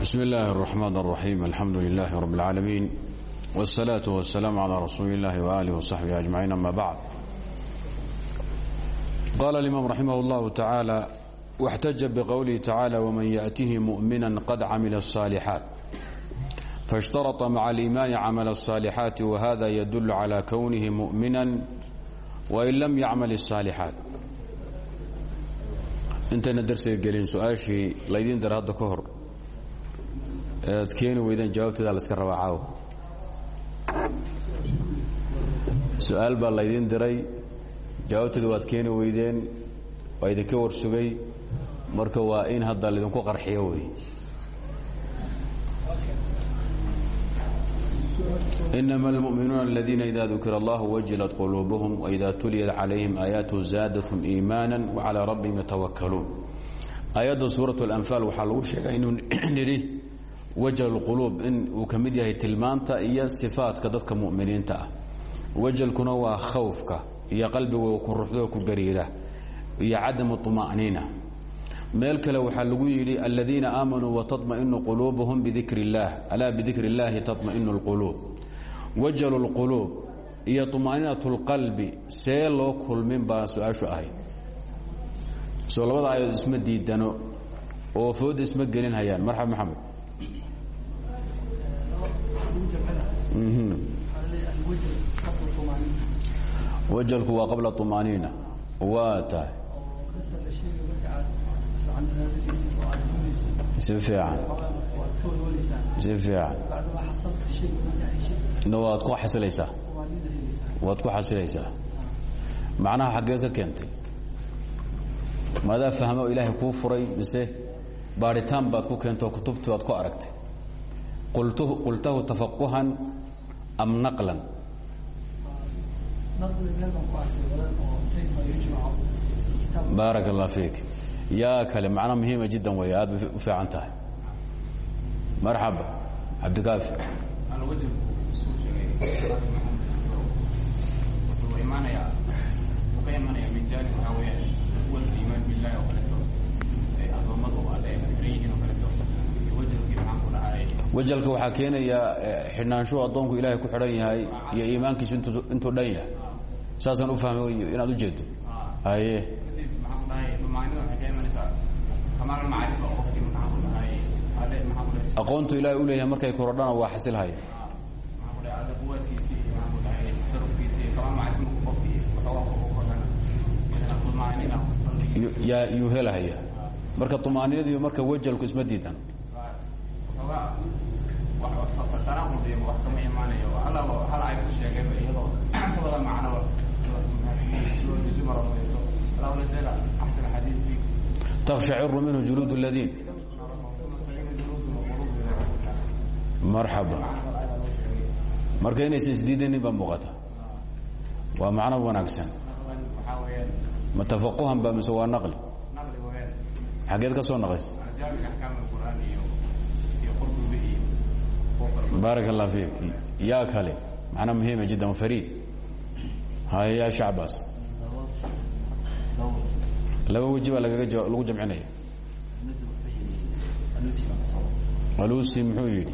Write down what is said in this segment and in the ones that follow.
bsm اllahi الرحmn الرaحيم alxamdu لlah رb العaalمين والصلاaة والسلام عlى rasuuli الlah وآlih وصaxبihi أجمaعيin ama bعd qala الإmam raximah الlah taعaalى واxtaja bqowlihi taعaalى wman yأtihi muؤmina qad camila الصاalixaaت faاshtarطa mعa الإimaani cmل الصاalixaaت whada ydul عlى kwnihi muؤmina وin lam ycmal الصاalixaaت intayna darsiga gelin su-aashii laydin dar hadda ka hor ead keeni weydeen jawaabteeda laska rabaa caaw su-aal baa laydin diray jawaabteeda waad keeni weydeen waa idinka warsugay marka waa in hadda laydinku qarxiyo wey inama اlmuؤminuuna اladiina ida dukira اllah wajilat quluubuhum waida tuliyat calayhim aayaatu zaadathum iimaana wacalىa rabbihim yatawakkaluun aayadda suuraة اlanfaal waxaa lagu sheegay inuu nidhi wajal quluub in uu ka mid yahay tilmaanta iyo sifaadka dadka muminiinta ah wajalkuna waa khawfka iyo qalbiga ku ruxdo ku gariira iyo cadamu طuma'niina meel kale waxaa lagu yidhi aladiina aamanuu wataطmaئinu quluubuhum bidikr اllah alaa bidikr اllahi taطmaئinu اlquluub wajalu اlquluub iyo طuma'niinaة اlqalbi see loo kulmin baa su-aashu ahayd soo labada aayaod isma diidano oo fooda isma gelin hayaan marxab maxamed wajalku waa qabla طumaaniina waa tahay. Si fiican. Si fiican. Waad ku xasilaysaa. Waad ku xasilaysaa. Macnaha xaggeed ka keentay. Maadaa fahmo ilaahay kuu furay mise baaritaan baad ku keento kutubti baad ku aragtay. Qultahu tafaquhan am naqlan. Baarak allah fiik yaa kale macno muhiima jiddan wey aad u fiican tahay. Marxaba cabdikaafi wajalka waxaa keenaya xidhnaanshuhu addoonku ilaahay ku xidhan yahay iyo iimaankiisu intuu dhan yahay. Saasaan u fahmay inaad u jeedo haye. Aqoontu ilahay u leeyahay markay korodhana waa xasilhaya yuu helahaya marka طumaaniinadu iyo marka wajalku isma diidan تkشhaciru minhu juluud الadiin marxaba marka inaysan isdiidanin baa muuqata waa macno wanaagsan ma tafaquhan ba mise waa naqli xageed ka soo naqlaysa baarak allah fiik yaa kale macno muhiima jiddan fariid hay ya shacbaas laba weji baa lagaga lagu jamcinaya alusi muxuu yidhi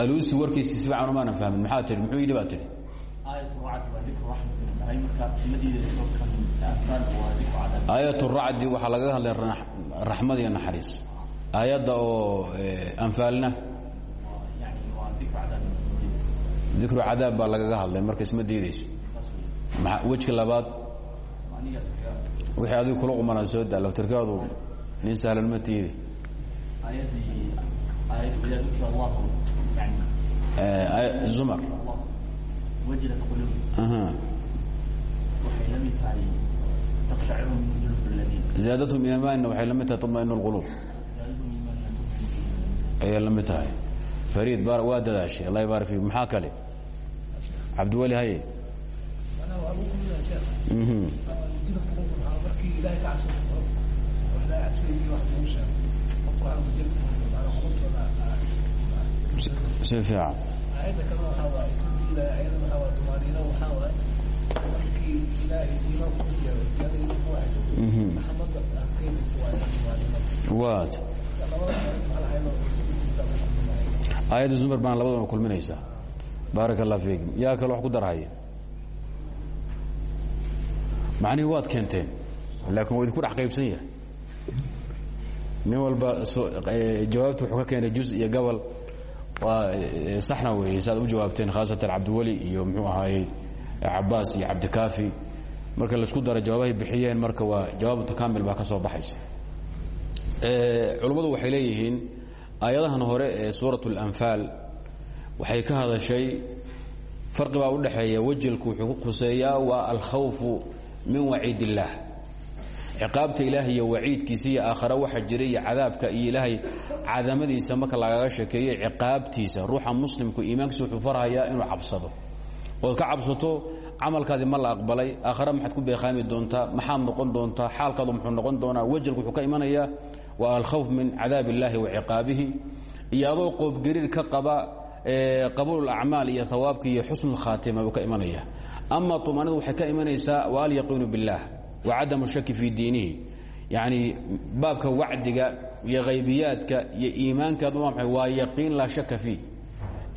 alusi warkiisi si fiican umaana fahmin. Maxaa tihi muxuu yidhi baa tihi aayat racdi waxaa lagaga hadlay raxmad iyo naxariis. Aayadda oo anfaalna. Dikru cadaab baa lagaga hadlay. Marka isma diidayso. Wejka labaad. Wixii adigu kula qumanaa soo daa laftirkaadu nin sahlan ma tiidi zumar ziyaadathm imaanina waxay la mid tahay طmain اlqulub ayay la mid tahay fariid waa dadaashay allah baar fik maxaa kale cabdiweli haye si fiican ayada kale waxaa waaye ismadiila ayada waxaa waaye dumaaniino waxaa waaye markii ilaahay iimaan ku jiro ziyada ku hayso maxamada aad keenayso waa dumaaniino waad aayadda zumar baan labadaba kulminaysaa baaraka allah fiikum yaa kale wax ku darhaya macnihii waad keenteen laakin waa idinku dhex qaybsan yahay nin walba jawaabta wuxuu ka keenay juz iyo gobol waa saxna weeye saaad u jawaabteen khaasatan cabdiweli iyo muxuu ahaayey cabaas iyo cabdikaafi. Marka la isku dara jawaabahay bixiyeen marka waa jawaab mutakaamil baa ka soo baxaysa. Culummadu waxay leeyihiin aayadahan hore ee suurat اlanfaal waxay ka hadashay farqi baa u dhexeeya wejilku wuxuu ku khuseeyaa waa alkhawfu min waciid ciqaabta ilaahay iyo waciidkiisa iyo aakhare waxa jira iyo cadaabka iyo ilaahay cadamadiisa marka lagaga sheekeeyo ciqaabtiisa ruuxa muslimku iimaankiisa wuxuu farhayaa inuu cabsado. Ood ka cabsato camalkaadii ma la aqbalay aakhare maxaad ku beeqaami doontaa maxaad noqon doontaa xaalkaadu muxuu noqon doonaa wejilku wuxuu ka imanayaa waa alkhawf min cadaab illaahi wa iyo adoo qoobgariir ka qaba qabuul acmaal iyo hawaabka iyo xusnu khaatima buu ka imanaya ama umaanidu waxay ka imanaysaa wa alyaqiinu biاllah wa cadamu shaki fii diinihi yani baabka wacdiga iyo haybiyaadka iyo iimaankaadu waa maay waa yaqiin laa shaka fiih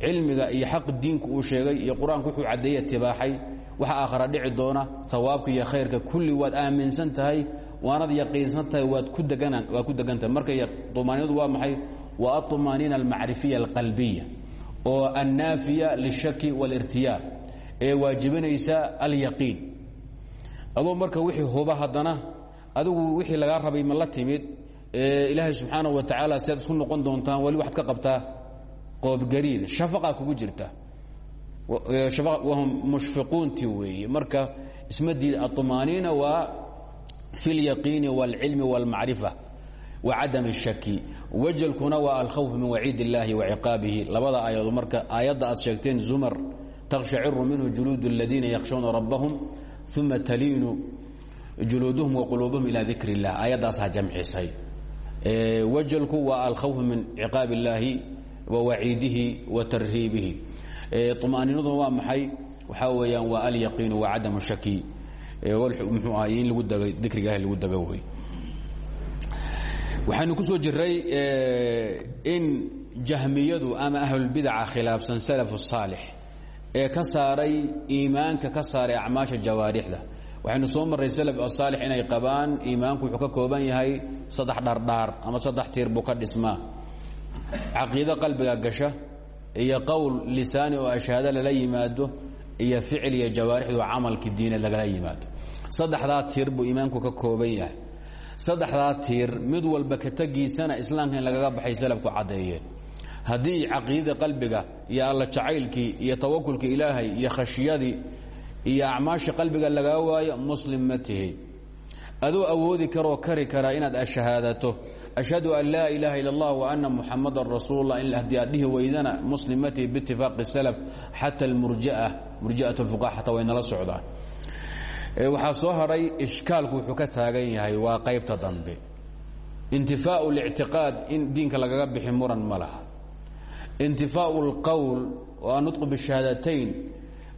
cilmiga iyo xaq diinku uu sheegay iyo qur'aanku wuxuu caddeeye tibaaxay waxa aakhara dhici doona hawaabka iyo khayrka kulli waad aaminsan tahay waanad yaqiinsan tahay waad ku waad ku degan tahay marka umaaniyadu waa maxay waa aطumaaniina almacrifiya alqalbiya oo annaafiya lishaki wاlirtiyaab ee waajibinaysa alyaqiin adoo marka wixii huba haddana adigu wixii lagaa rabay ma la timid ilaahay subxaanaه wa tacaala siaad isku noqon doontaan wali waxaad ka qabtaa qoobgariid shafaqaa kugu jirta wahum mushfiquunti weeye marka isma diid aطumaaniina waa fi اlyaqiini wاlcilmi wاlmacrifa wacadam الshaki wajalkuna waa alkhawf min waciid اllahi waciqaabihi labada aayadood marka aayadda aad sheegteen zumar takshaciru minhu juluud اladiina yakhshawna rabbahum uma taliinu juluuduhum waquluubuhum ilaa dikr اllah aayaddaasaa jamcisay wajalku waa alkhawf min ciqaab اllaahi wa waciidihi wa tarhiibihi طmaaniinaduna waa maxay waxaa weeyaan waa alyaqiinu wa cadam shaki muxuu ahay in lagu dego dikriga ilahi lagu dego wey waxaynu ku soo jiray in jahmiyadu ama ahlulbidaca khilaafsan salaf الصaalix ee ka saaray iimaanka ka saaray acmaasha jawaarixda. Waxaynu soo marray salaf asaalix inay qabaan iimaanku wuxuu ka kooban yahay saddex dhardhaar ama saddex tiir buu ka dhismaa. Caqiido qalbiga gasha iyo qowl lisaani oo ashahaado lala yimaado iyo ficil iyo jawaarixdu camalki diineed lagala yimaado. Saddexdaa tiir buu iimaanku ka kooban yahay. Saddexdaa tiir mid walba ka tegiisana islaamka in lagaga baxay salafku caddeeyeen haddii caqiidada qalbiga iyo alla jacaylkii iyo tawakulka ilaahay iyo khashiyadii iyo acmaasha qalbiga lagaa waayo muslim ma tihi. Adoo awoodi karoo kari karaa inaad ashahaadato ashhadu an laa ilaaha ila allah waana muxamadan rasuullah in haddii aad dhihi weydana muslim ma tihi biitifaaqi salaf xata almurjaa murja'at lfuqaha xataa way nala socdaan. Waxaa soo hadhay ishkaalku wuxuu ka taagan yahay waa qaybta dambe. Intifaau lictiqaad in diinka lagaga bixi muran ma laha intifaau اlqowl oo anutqu bishahaadatayn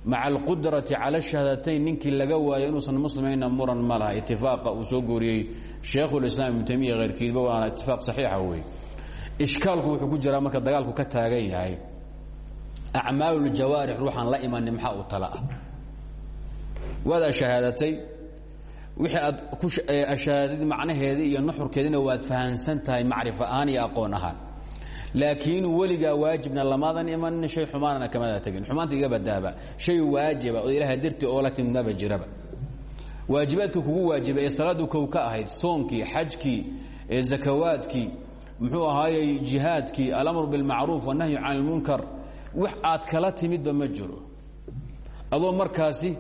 maca alqudrati cala shahaadatayn ninkii laga waayo inuusan muslimayna muran ma laha. Itifaaqa uu soo gooriyey shaykhulislaam ibnu taymiya keyrkiidba waana itifaaq saxiixa wey ishkaalku wuxuu ku jiraa marka dagaalku ka taagan yahay. Acmaaluuljawaarix ruuxaan la imani maxaa u tala ah? Waad ashahaadatay wixii aad ashahaadadii macnaheedii iyo nuxurkeediina waad fahansan tahay macrifo ahaan iyo aqoon ahaan laakiin weligaa waajibna lamaadan imanin shay xumaanana kamada tegin xumaanta iga badaaba shay waajiba oo ilaah dartii oo la timidmaba jiraba. Waajibaadka kugu waajiba ee salaadu kow ka ahayd soonkii xajkii zakawaadkii muxuu ahaayey jihaadkii alamru bilmacruuf wanahyu can ilmunkar wax aad kala timidba ma jiro. Adoo markaasi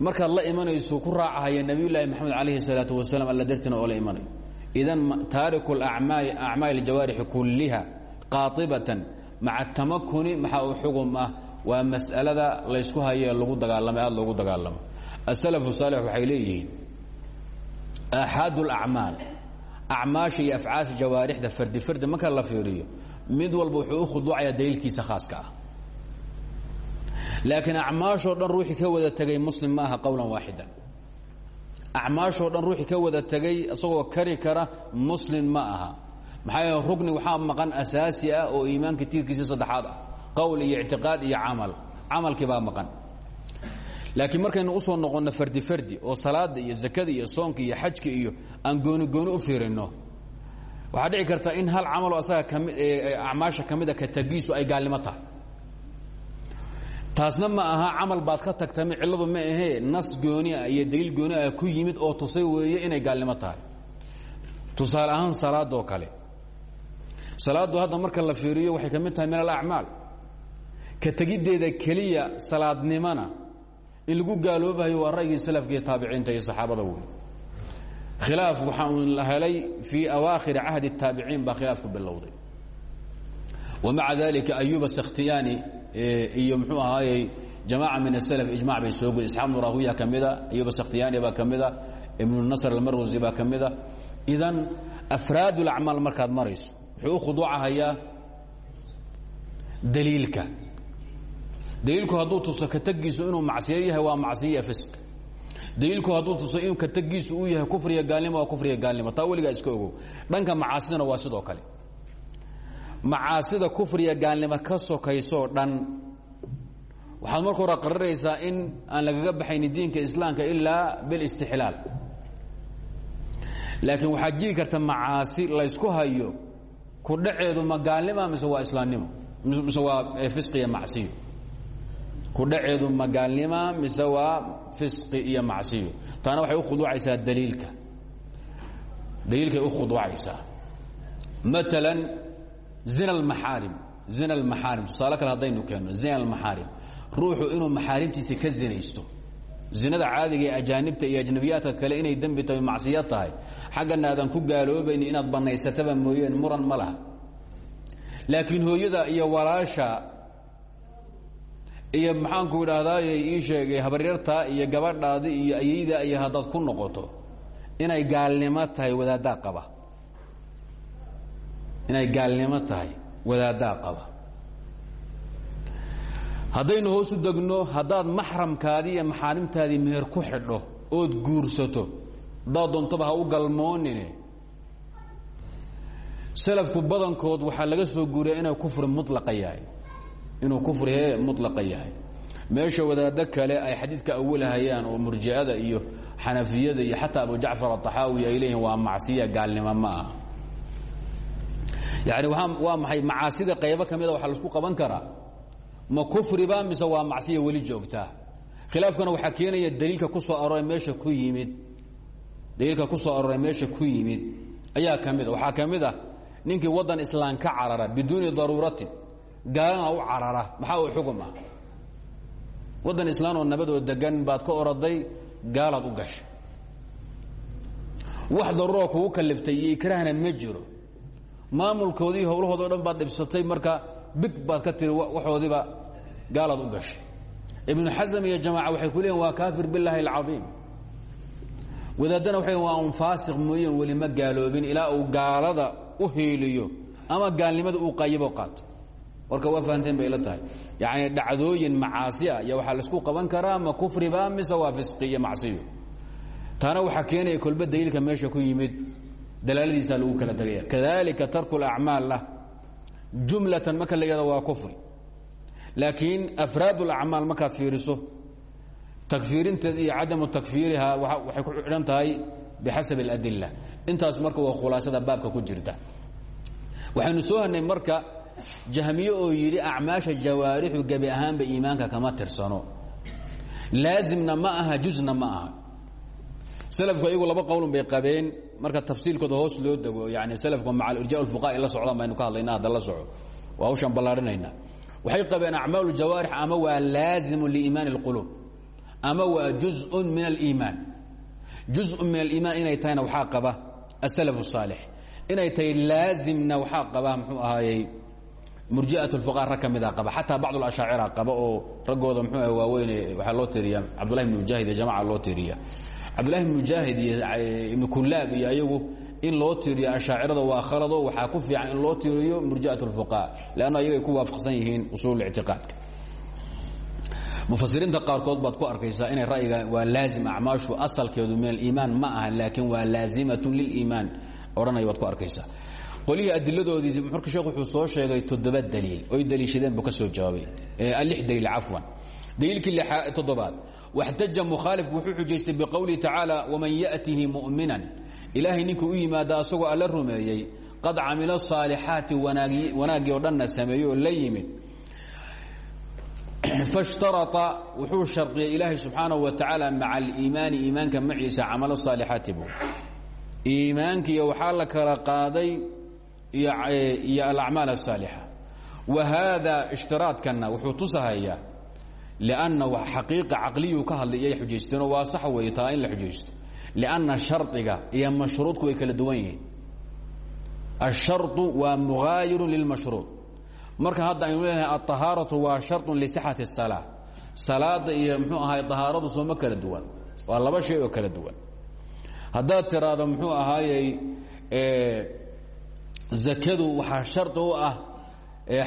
markaad la imanayso ku raacahaya nabiyulaahi maxamed calayhi salaatu wasalaam alla dartiina oo la imanayo idan taariku acmaal jawaarixi kulliha qaaibatan maca tamakuni maxaa u xugum ah waa mas'alada laysku hayee lagu dagaalamay aada loogu dagaalamo asalafu saalix waxay leeyihiin aaxaad اlacmaal acmaasha iyo afcaasha jawaarixda fardi fardi marka la fiiriyo mid walba wuxuu u khuduucaya daliilkiisa khaaska ah laakiin acmaashoo dhan ka wada tegay muslim ma aha qowlan acmaashoo dhan ruuxii ka wada tegay isagoo kari kara muslim ma aha. Maxaa yeele rugni maqan asaasi ah oo iimaanka tiirkiisii saddexaad ah qowl iyo ictiqaad iyo camal. Camalkii baa maqan. Laakiin markaynu u soo noqonno fardi fardi oo salaada iyo zakada iyo soonka iyo xajka iyo aan gooni gooni u fiirinno waxaa dhici karta in hal camaloo asaga kami acmaasha ka ka tagiisu ay gaalnimo tahay taasna ma aha camal baad ka tagtami cilladu ma ahee nas gooni ah iyo daliil gooni ah ku yimid oo tusay weeye inay gaalnimo tahay. Tusaale ahaan salaadoo kale. Salaaddu hadda marka la fiiriyo waxay ka tahay min alacmaal. Ka tegiddeeda keliya salaadnimona in lagu gaaloobahayo waa ra'yigii salafka taabiciinta iyo saxaabada wey khilaaf waxaa la helay fii awaakhiri cahdi الtaabiciin baa khilaafku bilowday. Wamaca dalika ayuba iyo mxuu ahaayey jamaaca min aslf ijmac bay soo gudi isxaaq bnu rahuya ka mida ayuba sakhtiyaani baa ka mida ibnu nasr almarwasi baa ka mida. Idan afraad اlacmaal markaad marayso wuxuu u khuduucahayaa daliilka. Daliilku hadduu tuso ka tegiisu inuu macsiyo yahay waa macsiya fisq. Daliilku hadduu tuso inuu ka tegiisu uu yahay kufriga gaalnimo waa kufriga gaalnimo. Taa weligaa iska ogow dhanka macaasidana waa sidoo kale macaasida kufriga gaalnimo ka sokaysoo dhan. Waxaad marka hore qariraysaa in aan lagaga baxaynin diinka islaamka ilaa bilistixlaal laakiin waxaa jiri karta macaasi laysku hayo ku dhaceedu ma gaalnima mise waa islaamnimo? Mise waa fisqiya macsiyo? Ku dhaceedu ma gaalnima mise waa fisqi iyo macsiyo? Taana waxay u khuduucaysaa daliilka. Daliilkay u khuduucaysaa maalan zina almaxaarim zina almaxaarim. Tusaale kale haddaynu keenno zina almaxaarim. Ruuxu inuu maxaarimtiisa ka zinaysto. Zinada caadiga ee ajaanibta iyo ajnabiyaadka kale inay dembi tahay macsiya tahay. Xaggana aadan ku gaaloobayni inaad bannaysataba mooyeen muran ma laha. Hooyada iyo walaasha iyo maxaanku idhaahdaay ii sheegay habaryartaa iyo gabadhaadi iyo ayeyda iyo haddaad ku noqoto inay gaalnimo tahay wadaaddaa qaba inay gaalnimo tahay wadaaddaa qaba. Haddaynu hoos u degno haddaad maxramkaadii iyo maxaarimtaadii meher ku xidho ood guursato haddaad doontaba ha u galmoonine salafku badankood waxaa laga soo guuriya inuu kufri mulaqa yahay inuu kufri he mulaqa yahay. Meesha wadaaddo kale ay xadiidka awalahayaan oo murji'ada iyo xanafiyada iyo xataa abu jacfar aطaxaawi ay leeyihiin waa macsiya gaalnimo ma aha yani waa maxay macaasida qaybo ka mida waxaa la isku qaban karaa? Ma kufriba mise waa macsiya weli joogtaa khilaafkana waxaa keenaya daliilka ku soo aroray meesha ku yimid. Daliilka ku soo aroray meesha ku yimid. Ayaa ka mid a waxaa ka mid ah ninkii waddan islaam ka carara biduuni daruuratin gaalana u carara. Maxaa uu xugum ah waddan islaan oo nabadoo degan baad ka oraday gaalaad u gashay. Wax daruura kugu kaliftay iyo ikraahna ma jiro maamulkoodii howlahood o dhan baad dhibsatay marka big baad ka tiri waxoodiiba gaalaad u gashay. Ibnu xasam iyo jamaaca waxay ku waa kaafir billaahi alcaiim wadaaddana waxay waa un faasiq mooyeen weli ma gaaloobin ilaa uu gaalada u hiiliyo ama gaalnimada uu qayiboo qaato. Warka waa fahanteen bay ila tahay. Yacni dhacdooyin macaasi ah iyo waxaa la isku qaban karaa ma kufriba mise waa fisqi iyo macsiyo? Taana waxaa keenaya kolba daliilka meesha ku yimid dalaaladiisaa lagu kala tegaya kadalika tarku اlacmaal lah jumlatan marka la yihahdo waa kufri laakiin afraad اlacmaal markaad fiiriso takfiirinteeda iyo cadamu takfiiriha waxay ku xidhan tahay bixasab اladila intaas marka waa khulaasada baabka ku jirta waxaynu soo hanay marka jahmiye oo yidhi acmaasha jawaarixu gebi ahaanba iimaanka kama tirsano laazimna ma aha jusna ma aha slku ayagu laba qowlun bay qabeen marka tafsiilkooda hoos loo dego yani slku maca irja fuqaai la socdaan baynu ka hadlayna hadda la soco waa hawshaan ballaarhinayna waxay qabeen acmaal jawaarix ama waa laazimu liimaan اlqulub ama waa juzء min aliimaan juzء min aliimaan inay tahayna waxaa qaba aslaf الsaalix inay tahay laazimna waxaa qaba mxuu ahaayey murjiat اfuqa rag ka mida qaba xataa bacd اashaacira qaba oo raggooda mxuu ah waaweyne waxaa loo tiriya cabdullahi bn mujaahid iyo jamaca loo tiriya cabdullahi bn mujaahid iyo ibnu kulaab iyo ayagu in loo tiriyo ashaacirada waa khalado waxaa ku fiican in loo tiriyo murjiat اlfuqaha leanna ayagay ku waafaqsan yihiin usuul ictiqaadka. Mufasiriinta qaarkood baad ku arkaysaa inay ra'yiga waa laazim acmaashu asalkeedu min aliimaan ma aha laakiin waa laazimatun liliimaan odhanaya baad ku arkaysaa. Qolihii adiladoodii marka sheekh wuxuu soo sheegay toddoba daliil oy daliishadeen buu ka soo jawaabay. Lix daliil cafwan. Daliilkii toddobaad waxtaja mukhaalifku wuxuu xujaystay biqowlihi tacaala waman ya'tihi mu'minan ilaahay ninkuu u yimaada asagoo alla rumeeyey qad camila saalixaati wanaaggii oo dhanna sameeyey oo la yimid fashtarata wuxuu shardiyay ilaahay subxaanahu wa tacaala maca aliimaani iimaanka maciisa camalo saalixaati buu iimaankiiyo waxaa la kala qaaday iyo alacmaal asaalixa wa haada ishtiraadkanna wuxuu tusahayaa lianna xaqiiqa caqliyuu ka hadlay iyay xujaysteenoo waa sax weeye taa in la xujaysto lianna shardiga iyo mashruudku way kala duwan yihiin ashardu waa mugaayiru lilmashruud marka hadda aynu leenahay alطahaaratu waa sharطu lisixati الsalaa salaada iyo mxuu ahaay طahaaradu sooma kala duwan waa laba shay oo kala duwan haddaad tiraahdo muxuu ahaayey zakadu waxaa shardi u ah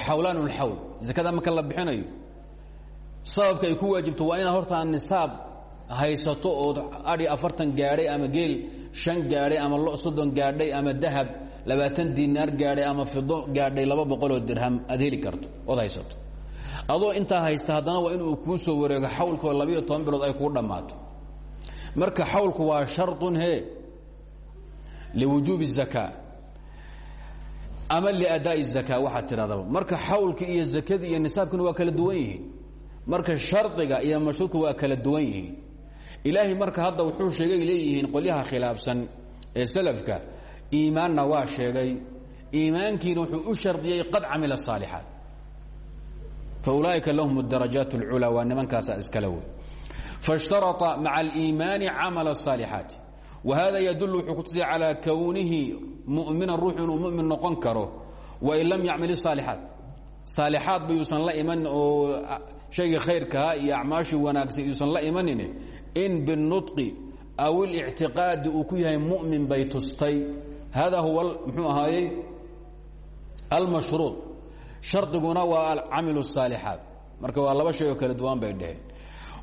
xawlaan اlxawl zakada marka la bixinayo sababka ay ku waajibto waa inaad horta nisaab haysato ood adi afartan gaadhay ama geel shan gaadhay ama lo soddon gaadhay ama dahab labaatan dinaar gaadhay ama fido gaadhay laba boqoloo dirham aad heli karto ood haysato adoo intaa haysta haddana waa inuu kuu soo wareego xawlkoo labayo toban bilood ay kuu dhammaato marka xawlku waa sharطun he liwujuubi الzaka ama liadaaءi الzaka waxaad tidhahdaba marka xawlka iyo zakada iyo nisaabkuna waa kala duwan yihiin marka shardiga iyo mashruudka waa kala duwan yihiin ilaahay marka hadda wuxuu sheegay leeyihiin qolyaha khilaafsan ee salafka iimaanna waa sheegay iimaankiina wuxuu u shardiyey qad camila الصaalixaat faulaaئika lahum الdarajaat اlculى waa nimankaasa iskale wey faاshtarطa maca اliimaani camala الصaalixaati wahada yadul wuxuu ku tusay calىa kownihi mu'minan ruuxu inuu mumin noqon karo wain lam yacmil الصaalixaat saalixaad ba yuusan la iman oo shaygii khayrkaha iyo acmaashii wanaagsan yuusan la imanin in biالnطqi aw اlictiqaadi uu ku yahay mumin bay tustay hada huwa mxuu ahaayey almashruuط shardiguna waa camilu الصaalixaat marka waa laba shay oo kala duwan bay dheheen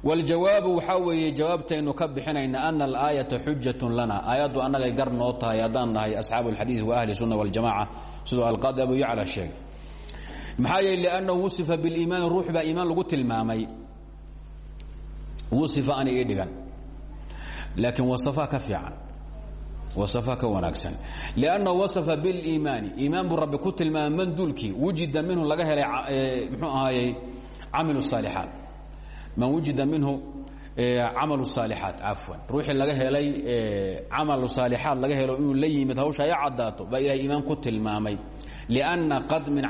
wاljawaabu waxaa weeye jawaabtaynu ka bixinayna ana alaayaةa xujaة lana aayaddu annagay gar noo tahay haddaan nahay asxaabu اlxadiiث wa ahli الsunna wاljamaca siduu alqaadi abu yacla sheegay maxaa yeele liannahu wusifa biliimaani ruux baa iimaan lagu tilmaamay. Wusifa ana ii dhigan. Laakiin ka fiican. Wasafaa ka wanaagsan. Liannahu wasafa biliimaani. Iimaan buu rabbi ku tilmaamay man duulkii. Wujida minhu laga helay mxuu ahaayey camilu saalixaat man wujida minhu camalu saalixaat cafwan. Ruuxii laga helay camalu saalixaad laga helo inuu la yimid hawsha ay caddaato baa ilahay iimaan ku tilmaamay. Lianna qad min